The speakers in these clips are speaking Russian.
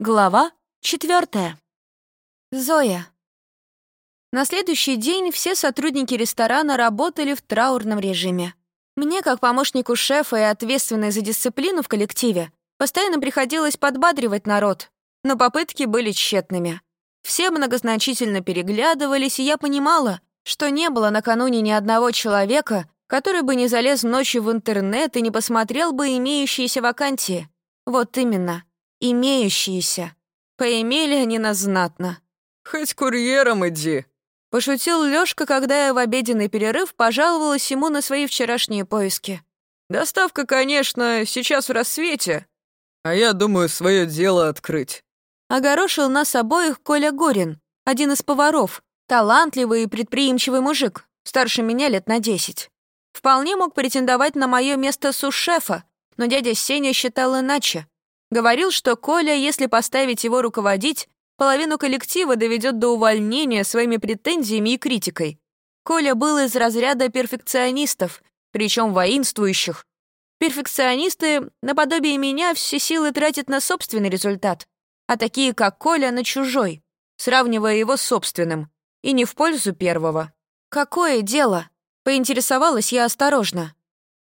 Глава четвертая. Зоя. На следующий день все сотрудники ресторана работали в траурном режиме. Мне, как помощнику шефа и ответственной за дисциплину в коллективе, постоянно приходилось подбадривать народ, но попытки были тщетными. Все многозначительно переглядывались, и я понимала, что не было накануне ни одного человека, который бы не залез ночью в интернет и не посмотрел бы имеющиеся вакансии. Вот именно имеющиеся. Поимели они нас знатно. «Хоть курьером иди», — пошутил Лёшка, когда я в обеденный перерыв пожаловалась ему на свои вчерашние поиски. «Доставка, конечно, сейчас в рассвете, а я думаю свое дело открыть». Огорошил нас обоих Коля Горин, один из поваров, талантливый и предприимчивый мужик, старше меня лет на десять. Вполне мог претендовать на мое место сушефа, но дядя Сеня считал иначе. Говорил, что Коля, если поставить его руководить, половину коллектива доведет до увольнения своими претензиями и критикой. Коля был из разряда перфекционистов, причем воинствующих. Перфекционисты, наподобие меня, все силы тратят на собственный результат, а такие, как Коля, на чужой, сравнивая его с собственным, и не в пользу первого. «Какое дело?» — поинтересовалась я осторожно.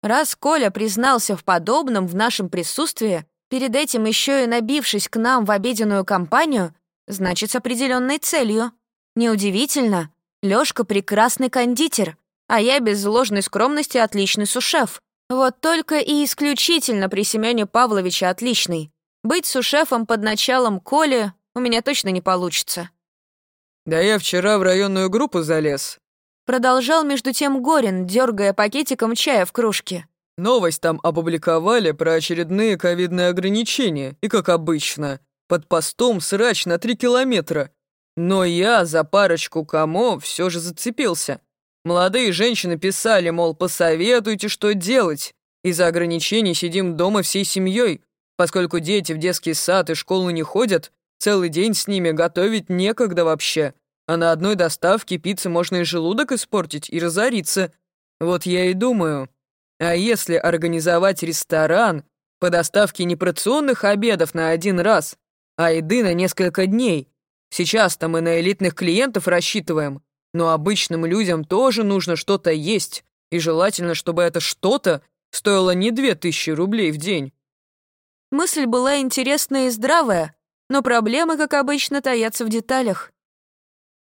Раз Коля признался в подобном в нашем присутствии, Перед этим еще и набившись к нам в обеденную компанию, значит, с определенной целью. Неудивительно, Лёшка прекрасный кондитер, а я без ложной скромности отличный сушеф. Вот только и исключительно при Семёне Павловиче отличный. Быть сушефом под началом Коли у меня точно не получится. «Да я вчера в районную группу залез», Продолжал между тем Горин, дергая пакетиком чая в кружке. Новость там опубликовали про очередные ковидные ограничения, и, как обычно, под постом срач на три километра. Но я за парочку комо все же зацепился. Молодые женщины писали, мол, посоветуйте, что делать. Из-за ограничений сидим дома всей семьей, поскольку дети в детский сад и школу не ходят, целый день с ними готовить некогда вообще. А на одной доставке пиццы можно и желудок испортить, и разориться. Вот я и думаю, а если организовать ресторан по доставке не порционных обедов на один раз, а еды на несколько дней? Сейчас-то мы на элитных клиентов рассчитываем, но обычным людям тоже нужно что-то есть, и желательно, чтобы это что-то стоило не две тысячи рублей в день. Мысль была интересная и здравая, но проблемы, как обычно, таятся в деталях.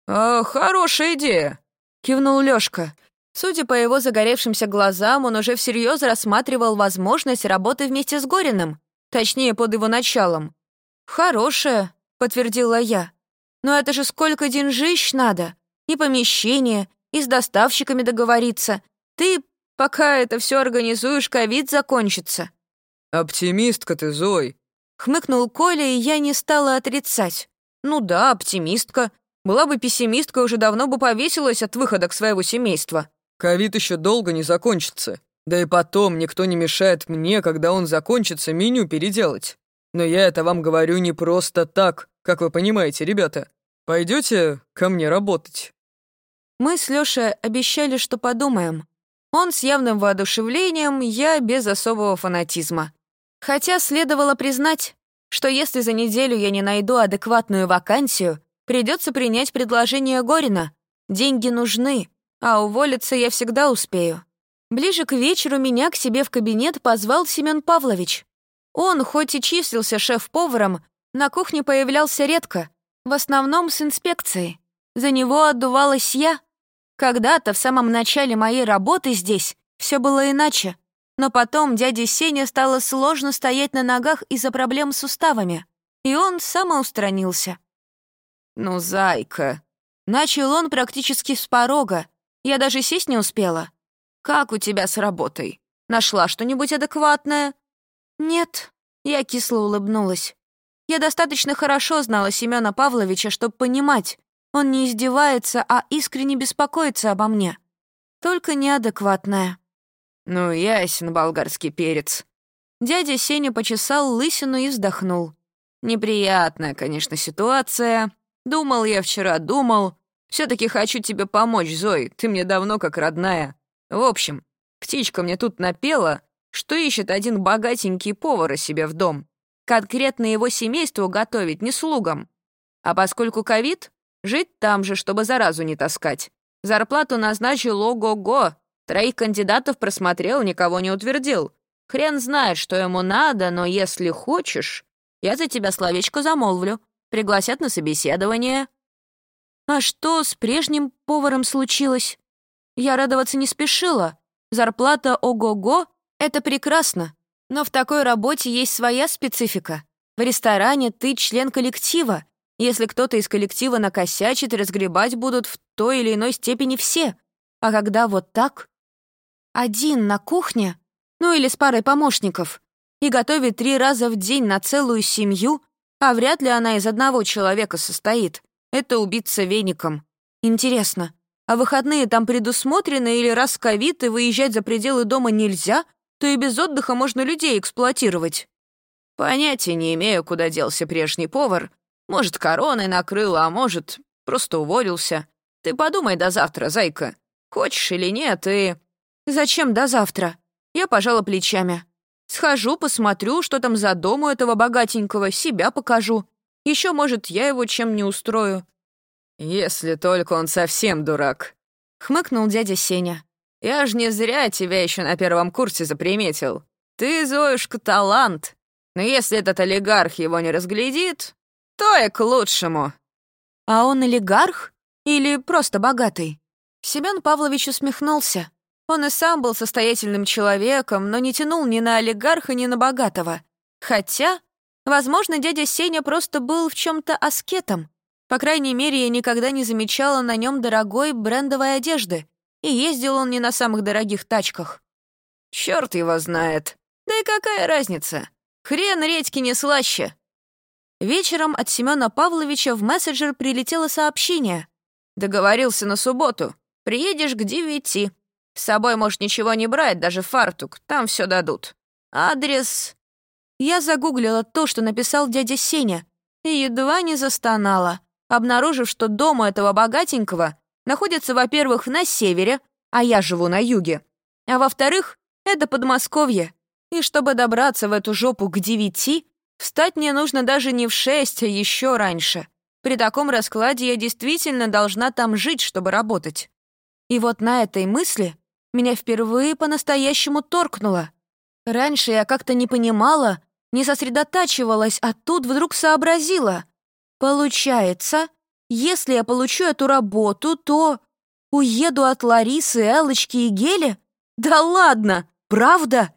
«А, хорошая идея», — кивнул Лёшка. Судя по его загоревшимся глазам, он уже всерьез рассматривал возможность работы вместе с Гориным, точнее, под его началом. «Хорошая», — подтвердила я. «Но это же сколько деньжищ надо! И помещение, и с доставщиками договориться. Ты, пока это все организуешь, ковид закончится». «Оптимистка ты, Зой», — хмыкнул Коля, и я не стала отрицать. «Ну да, оптимистка. Была бы пессимистка, уже давно бы повесилась от выхода к своего семейства». Ковид еще долго не закончится. Да и потом никто не мешает мне, когда он закончится, меню переделать. Но я это вам говорю не просто так, как вы понимаете, ребята. Пойдете ко мне работать?» Мы с Лёшей обещали, что подумаем. Он с явным воодушевлением, я без особого фанатизма. Хотя следовало признать, что если за неделю я не найду адекватную вакансию, придется принять предложение Горина. Деньги нужны, а уволиться я всегда успею. Ближе к вечеру меня к себе в кабинет позвал Семен Павлович. Он, хоть и числился шеф-поваром, на кухне появлялся редко, в основном с инспекцией. За него отдувалась я. Когда-то, в самом начале моей работы здесь, все было иначе. Но потом дяде Сене стало сложно стоять на ногах из-за проблем с суставами, и он самоустранился. «Ну, зайка!» Начал он практически с порога, я даже сесть не успела. Как у тебя с работой? Нашла что-нибудь адекватное? Нет, я кисло улыбнулась. Я достаточно хорошо знала Семёна Павловича, чтобы понимать, он не издевается, а искренне беспокоится обо мне. Только неадекватная. Ну, ясен болгарский перец. Дядя Сеня почесал лысину и вздохнул. Неприятная, конечно, ситуация. Думал я вчера, думал. Все-таки хочу тебе помочь, Зои, ты мне давно как родная. В общем, птичка мне тут напела, что ищет один богатенький повар себе в дом. конкретно его семейству готовить, не слугам. А поскольку ковид, жить там же, чтобы заразу не таскать. Зарплату назначил ого-го. Троих кандидатов просмотрел, никого не утвердил. Хрен знает, что ему надо, но если хочешь, я за тебя словечко замолвлю. Пригласят на собеседование. А что с прежним поваром случилось? Я радоваться не спешила. Зарплата ого-го — это прекрасно. Но в такой работе есть своя специфика. В ресторане ты член коллектива. Если кто-то из коллектива накосячит, разгребать будут в той или иной степени все. А когда вот так? Один на кухне, ну или с парой помощников, и готовит три раза в день на целую семью, а вряд ли она из одного человека состоит. Это убиться веником. Интересно, а выходные там предусмотрены или раз ковид и выезжать за пределы дома нельзя, то и без отдыха можно людей эксплуатировать. Понятия не имею, куда делся прежний повар. Может, короной накрыло, а может, просто уволился. Ты подумай до завтра, зайка. Хочешь или нет, и... Зачем до завтра? Я пожала плечами. Схожу, посмотрю, что там за дом у этого богатенького, себя покажу. Еще, может, я его чем не устрою. Если только он совсем дурак, хмыкнул дядя Сеня. Я ж не зря тебя еще на первом курсе заприметил. Ты, Зоюшка, талант. Но если этот олигарх его не разглядит, то и к лучшему. А он олигарх или просто богатый? Семен Павлович усмехнулся. Он и сам был состоятельным человеком, но не тянул ни на олигарха, ни на богатого. Хотя, возможно, дядя Сеня просто был в чем то аскетом. По крайней мере, я никогда не замечала на нем дорогой брендовой одежды и ездил он не на самых дорогих тачках. Черт его знает. Да и какая разница? Хрен редьки не слаще. Вечером от Семёна Павловича в мессенджер прилетело сообщение. Договорился на субботу. Приедешь к девяти. С собой можешь ничего не брать, даже фартук. Там все дадут. Адрес... Я загуглила то, что написал дядя Сеня, и едва не застонала, обнаружив, что дома этого богатенького находится, во-первых, на севере, а я живу на юге, а во-вторых, это Подмосковье. И чтобы добраться в эту жопу к девяти, встать мне нужно даже не в шесть, а еще раньше. При таком раскладе я действительно должна там жить, чтобы работать. И вот на этой мысли меня впервые по-настоящему торкнуло. Раньше я как-то не понимала, не сосредотачивалась, а тут вдруг сообразила. Получается, если я получу эту работу, то уеду от Ларисы, Элочки и Гели? Да ладно, правда?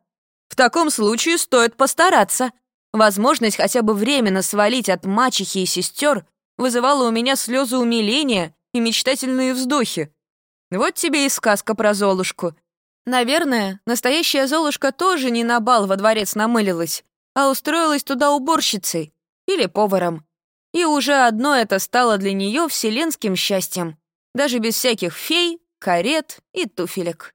В таком случае стоит постараться. Возможность хотя бы временно свалить от мачехи и сестер вызывала у меня слезы умиления и мечтательные вздохи. Вот тебе и сказка про Золушку. Наверное, настоящая Золушка тоже не на бал во дворец намылилась, а устроилась туда уборщицей или поваром. И уже одно это стало для нее вселенским счастьем, даже без всяких фей, карет и туфелек.